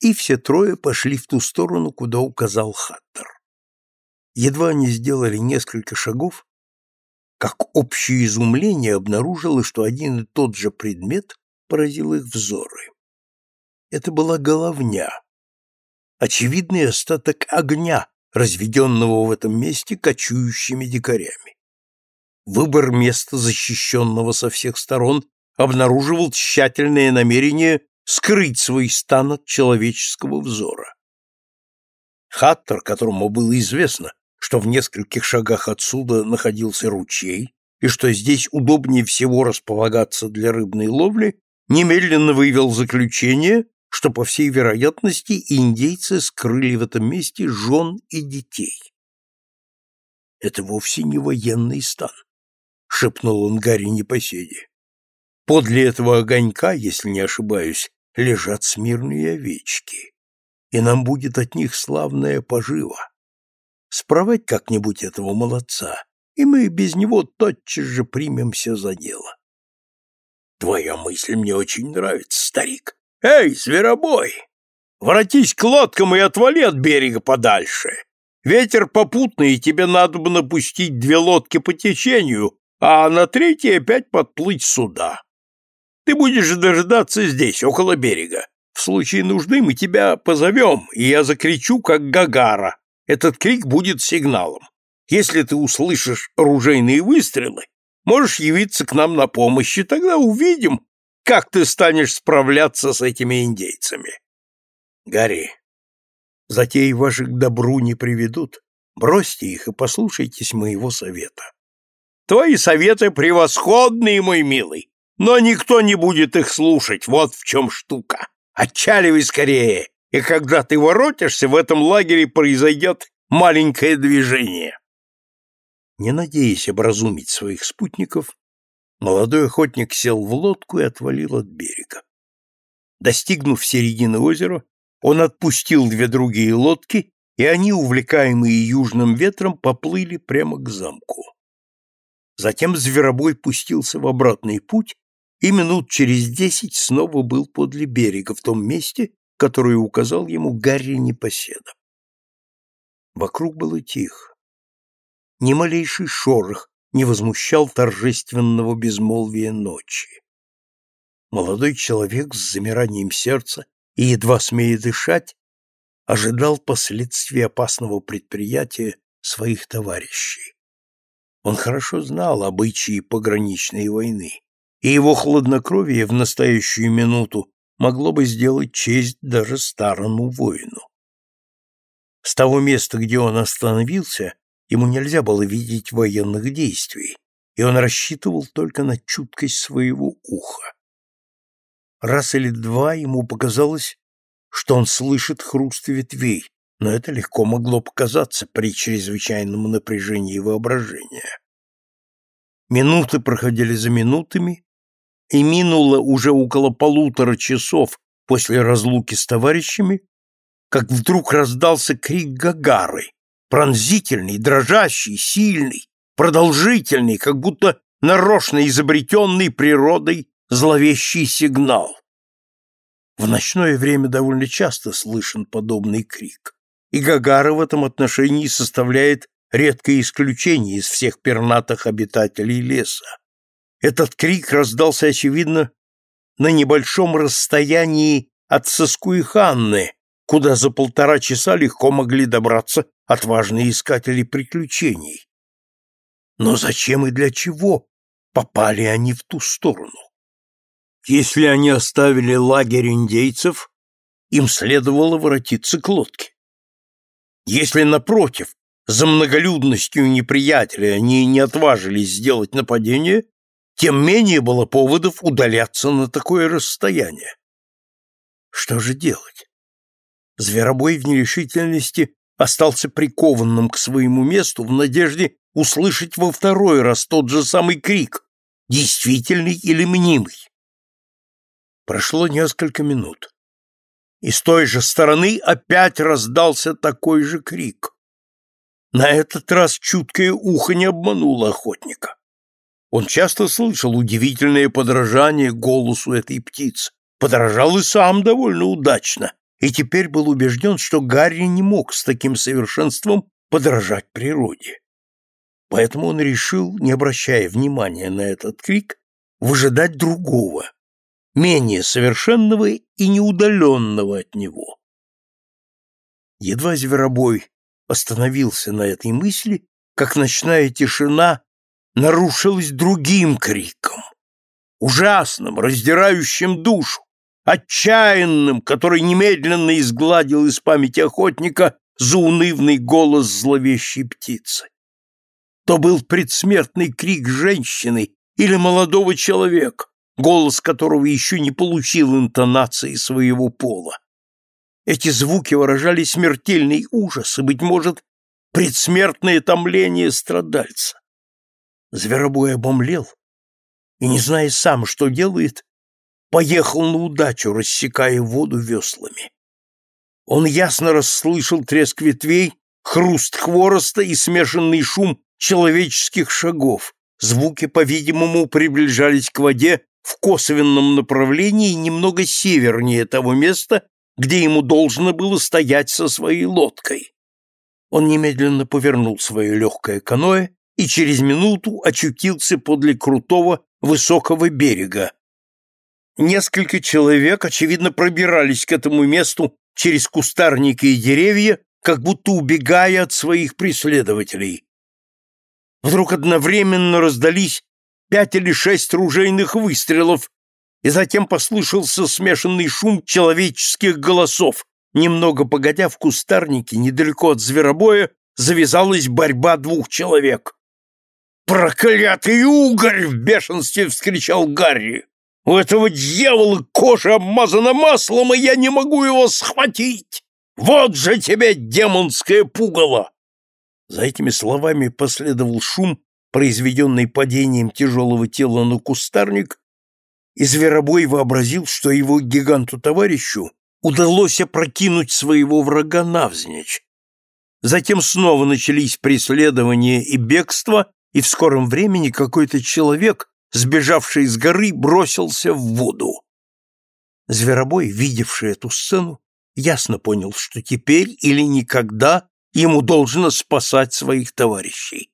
и все трое пошли в ту сторону, куда указал Хаттер. Едва они сделали несколько шагов, как общее изумление обнаружило, что один и тот же предмет поразил их взоры. Это была головня, очевидный остаток огня, разведенного в этом месте кочующими дикарями. Выбор места, защищенного со всех сторон, обнаруживал тщательное намерение скрыть свой стан от человеческого взора. Хаттер, которому было известно, что в нескольких шагах отсюда находился ручей и что здесь удобнее всего располагаться для рыбной ловли, немедленно вывел заключение, что, по всей вероятности, индейцы скрыли в этом месте жен и детей. «Это вовсе не военный стан», — шепнул он Гарри непоседе. «Подле этого огонька, если не ошибаюсь, лежат смирные овечки, и нам будет от них славная пожива. Спровать как-нибудь этого молодца, и мы без него тотчас же примемся за дело. Твоя мысль мне очень нравится, старик. Эй, зверобой! Воротись к лодкам и отвали от берега подальше. Ветер попутный, и тебе надо бы напустить две лодки по течению, а на третьей опять подплыть сюда. Ты будешь дожидаться здесь, около берега. В случае нужды мы тебя позовем, и я закричу, как Гагара. Этот крик будет сигналом. Если ты услышишь оружейные выстрелы, можешь явиться к нам на помощь, и тогда увидим, как ты станешь справляться с этими индейцами. Гарри, затеи ваши к добру не приведут. Бросьте их и послушайтесь моего совета. Твои советы превосходные, мой милый, но никто не будет их слушать, вот в чем штука. Отчаливай скорее, и когда ты воротишься, в этом лагере произойдет маленькое движение. Не надеясь образумить своих спутников, молодой охотник сел в лодку и отвалил от берега. Достигнув середины озера, он отпустил две другие лодки, и они, увлекаемые южным ветром, поплыли прямо к замку. Затем зверобой пустился в обратный путь и минут через десять снова был подле берега, в том месте, которое указал ему Гарри Непоседа. Вокруг было тихо. Ни малейший шорох не возмущал торжественного безмолвия ночи. Молодой человек с замиранием сердца и едва смея дышать, ожидал последствий опасного предприятия своих товарищей. Он хорошо знал обычаи пограничной войны и его хладнокровие в настоящую минуту могло бы сделать честь даже старому воину. С того места, где он остановился, ему нельзя было видеть военных действий, и он рассчитывал только на чуткость своего уха. Раз или два ему показалось, что он слышит хруст ветвей, но это легко могло показаться при чрезвычайном напряжении воображения. Минуты проходили за минутами, и минуло уже около полутора часов после разлуки с товарищами, как вдруг раздался крик Гагары, пронзительный, дрожащий, сильный, продолжительный, как будто нарочно изобретенный природой зловещий сигнал. В ночное время довольно часто слышен подобный крик, и Гагара в этом отношении составляет редкое исключение из всех пернатых обитателей леса. Этот крик раздался, очевидно, на небольшом расстоянии от Соскуиханны, куда за полтора часа легко могли добраться отважные искатели приключений. Но зачем и для чего попали они в ту сторону? Если они оставили лагерь индейцев, им следовало воротиться к лодке. Если, напротив, за многолюдностью неприятеля они не отважились сделать нападение, тем менее было поводов удаляться на такое расстояние. Что же делать? Зверобой в нерешительности остался прикованным к своему месту в надежде услышать во второй раз тот же самый крик, действительный или мнимый. Прошло несколько минут, и с той же стороны опять раздался такой же крик. На этот раз чуткое ухо не обмануло охотника. Он часто слышал удивительное подражание голосу этой птицы, подражал и сам довольно удачно, и теперь был убежден, что Гарри не мог с таким совершенством подражать природе. Поэтому он решил, не обращая внимания на этот крик, выжидать другого, менее совершенного и неудаленного от него. Едва зверобой остановился на этой мысли, как ночная тишина нарушилась другим криком, ужасным, раздирающим душу, отчаянным, который немедленно изгладил из памяти охотника заунывный голос зловещей птицы. То был предсмертный крик женщины или молодого человека, голос которого еще не получил интонации своего пола. Эти звуки выражали смертельный ужас и, быть может, предсмертное томление страдальца. Зверобой обомлел и, не зная сам, что делает, поехал на удачу, рассекая воду веслами. Он ясно расслышал треск ветвей, хруст хвороста и смешанный шум человеческих шагов. Звуки, по-видимому, приближались к воде в косвенном направлении немного севернее того места, где ему должно было стоять со своей лодкой. Он немедленно повернул свое легкое каноэ и через минуту очутился подле крутого высокого берега. Несколько человек, очевидно, пробирались к этому месту через кустарники и деревья, как будто убегая от своих преследователей. Вдруг одновременно раздались пять или шесть ружейных выстрелов, и затем послышался смешанный шум человеческих голосов. Немного погодя в кустарнике, недалеко от зверобоя, завязалась борьба двух человек. «Проклятый угорь!» — в бешенстве вскричал Гарри. «У этого дьявола кожа обмазана маслом, и я не могу его схватить! Вот же тебе демонское пугало!» За этими словами последовал шум, произведенный падением тяжелого тела на кустарник, и Зверобой вообразил, что его гиганту-товарищу удалось опрокинуть своего врага навзничь. Затем снова начались преследования и бегство, и в скором времени какой-то человек, сбежавший с горы, бросился в воду. Зверобой, видевший эту сцену, ясно понял, что теперь или никогда ему должно спасать своих товарищей.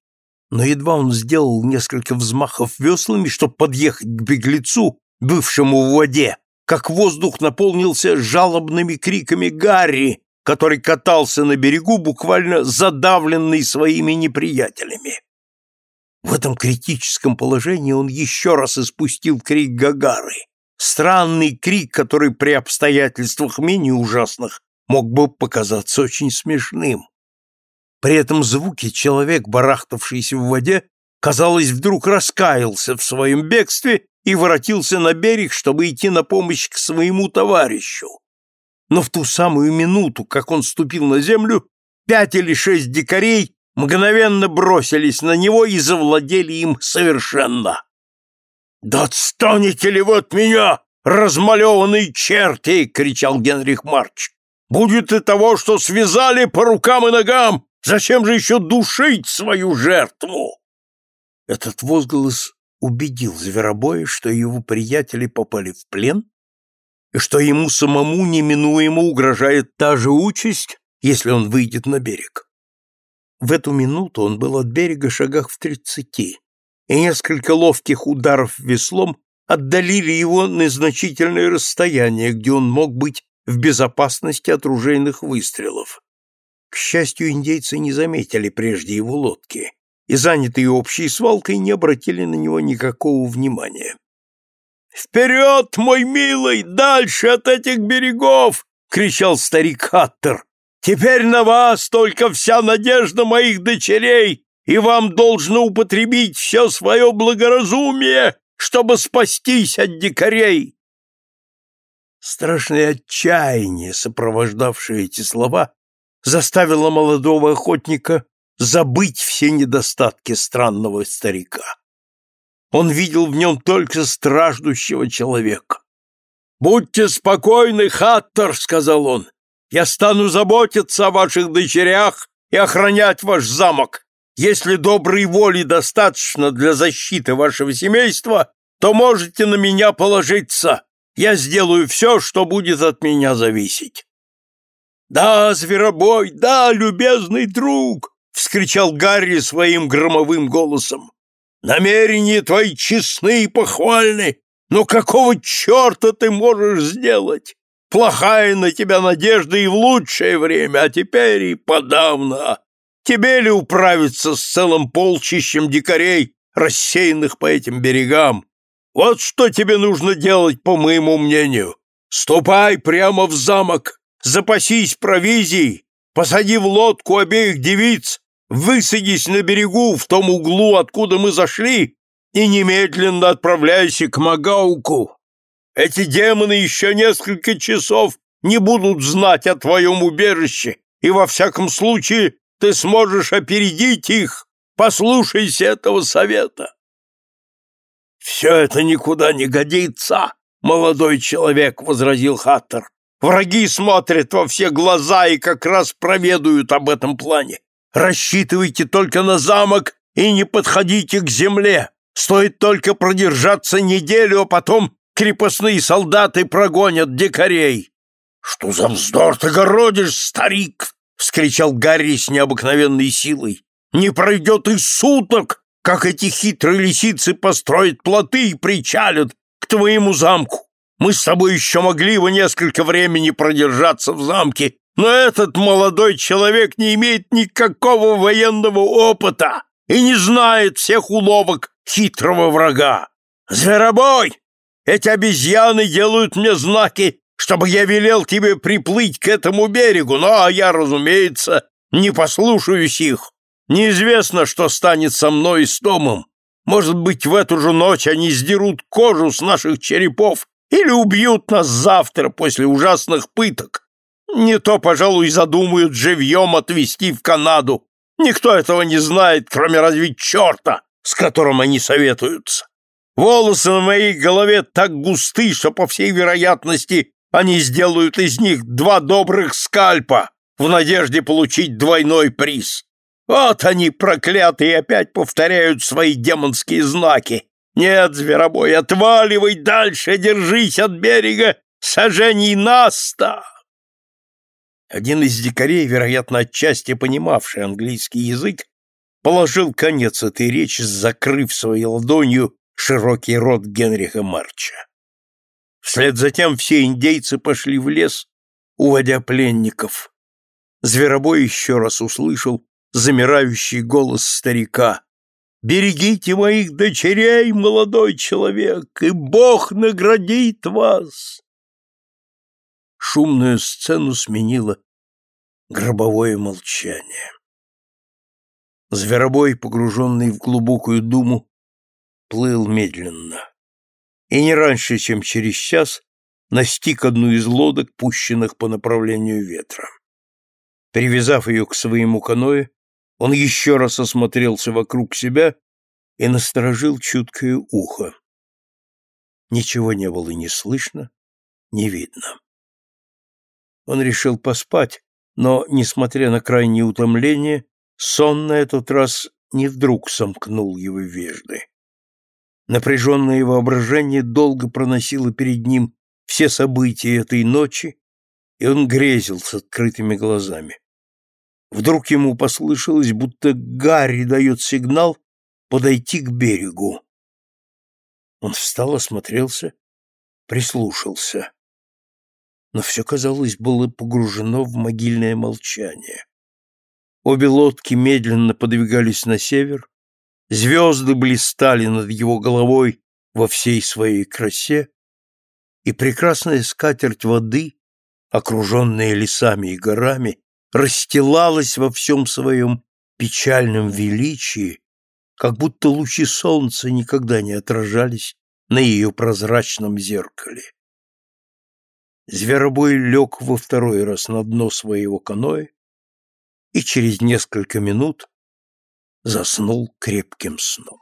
Но едва он сделал несколько взмахов веслами, чтобы подъехать к беглецу, бывшему в воде, как воздух наполнился жалобными криками Гарри, который катался на берегу, буквально задавленный своими неприятелями. В этом критическом положении он еще раз испустил крик Гагары. Странный крик, который при обстоятельствах менее ужасных мог бы показаться очень смешным. При этом звуке человек, барахтавшийся в воде, казалось, вдруг раскаялся в своем бегстве и воротился на берег, чтобы идти на помощь к своему товарищу. Но в ту самую минуту, как он ступил на землю, пять или шесть дикарей мгновенно бросились на него и завладели им совершенно. «Да отстанете ли вы от меня, размалеванные черти!» — кричал Генрих Марч. «Будет и того, что связали по рукам и ногам! Зачем же еще душить свою жертву?» Этот возглас убедил Зверобоя, что его приятели попали в плен и что ему самому неминуемо угрожает та же участь, если он выйдет на берег. В эту минуту он был от берега шагах в тридцати, и несколько ловких ударов веслом отдалили его на значительное расстояние, где он мог быть в безопасности от ружейных выстрелов. К счастью, индейцы не заметили прежде его лодки, и, занятые общей свалкой, не обратили на него никакого внимания. «Вперед, мой милый, дальше от этих берегов!» — кричал старик Хаттер. «Теперь на вас только вся надежда моих дочерей, и вам должно употребить все свое благоразумие, чтобы спастись от дикарей!» Страшное отчаяние, сопровождавшее эти слова, заставило молодого охотника забыть все недостатки странного старика. Он видел в нем только страждущего человека. «Будьте спокойны, Хаттер», — сказал он. «Я стану заботиться о ваших дочерях и охранять ваш замок. Если доброй воли достаточно для защиты вашего семейства, то можете на меня положиться. Я сделаю все, что будет от меня зависеть». «Да, зверобой, да, любезный друг!» — вскричал Гарри своим громовым голосом. «Намерения твои честны и похвальны, но какого черта ты можешь сделать? Плохая на тебя надежда и в лучшее время, а теперь и подавно. Тебе ли управиться с целым полчищем дикарей, рассеянных по этим берегам? Вот что тебе нужно делать, по моему мнению. Ступай прямо в замок, запасись провизией, посади в лодку обеих девиц, высадись на берегу в том углу, откуда мы зашли, и немедленно отправляйся к Магауку. Эти демоны еще несколько часов не будут знать о твоем убежище, и во всяком случае ты сможешь опередить их. Послушайся этого совета. Все это никуда не годится, молодой человек, возразил Хаттер. Враги смотрят во все глаза и как раз проведают об этом плане. Рассчитывайте только на замок и не подходите к земле. Стоит только продержаться неделю, а потом крепостные солдаты прогонят дикарей. — Что за вздор ты городишь, старик? — вскричал Гарри с необыкновенной силой. — Не пройдет и суток, как эти хитрые лисицы построят плоты и причалят к твоему замку. Мы с тобой еще могли бы несколько времени продержаться в замке, но этот молодой человек не имеет никакого военного опыта и не знает всех уловок хитрого врага. Зверобой, эти обезьяны делают мне знаки, чтобы я велел тебе приплыть к этому берегу, но я, разумеется, не послушаюсь их. Неизвестно, что станет со мной и с Томом. Может быть, в эту же ночь они сдерут кожу с наших черепов или убьют нас завтра после ужасных пыток. Не то, пожалуй, задумают живьем отвезти в Канаду. Никто этого не знает, кроме разве черта, с которым они советуются. Волосы на моей голове так густы, что, по всей вероятности, они сделают из них два добрых скальпа в надежде получить двойной приз. Вот они, проклятые, опять повторяют свои демонские знаки. Нет, зверобой, отваливай дальше, держись от берега, сожжений наста. Один из дикарей, вероятно, отчасти понимавший английский язык, положил конец этой речи, закрыв своей ладонью широкий рот Генриха Марча. Вслед за тем все индейцы пошли в лес, уводя пленников. Зверобой еще раз услышал замирающий голос старика. «Берегите моих дочерей, молодой человек, и Бог наградит вас!» Шумную сцену сменило гробовое молчание. Зверобой, погруженный в глубокую думу, плыл медленно. И не раньше, чем через час, настиг одну из лодок, пущенных по направлению ветра. Привязав ее к своему каное, он еще раз осмотрелся вокруг себя и насторожил чуткое ухо. Ничего не было ни слышно, ни видно. Он решил поспать, но, несмотря на крайнее утомление, сон на этот раз не вдруг сомкнул его вежды. Напряженное воображение долго проносило перед ним все события этой ночи, и он грезил с открытыми глазами. Вдруг ему послышалось, будто Гарри дает сигнал подойти к берегу. Он встал, осмотрелся, прислушался. Но все, казалось, было погружено в могильное молчание. Обе лодки медленно подвигались на север, Звезды блистали над его головой во всей своей красе, и прекрасная скатерть воды, окруженная лесами и горами, расстилалась во всем своем печальном величии, как будто лучи солнца никогда не отражались на ее прозрачном зеркале. Зверобой лег во второй раз на дно своего каноэ и через несколько минут заснул крепким сном.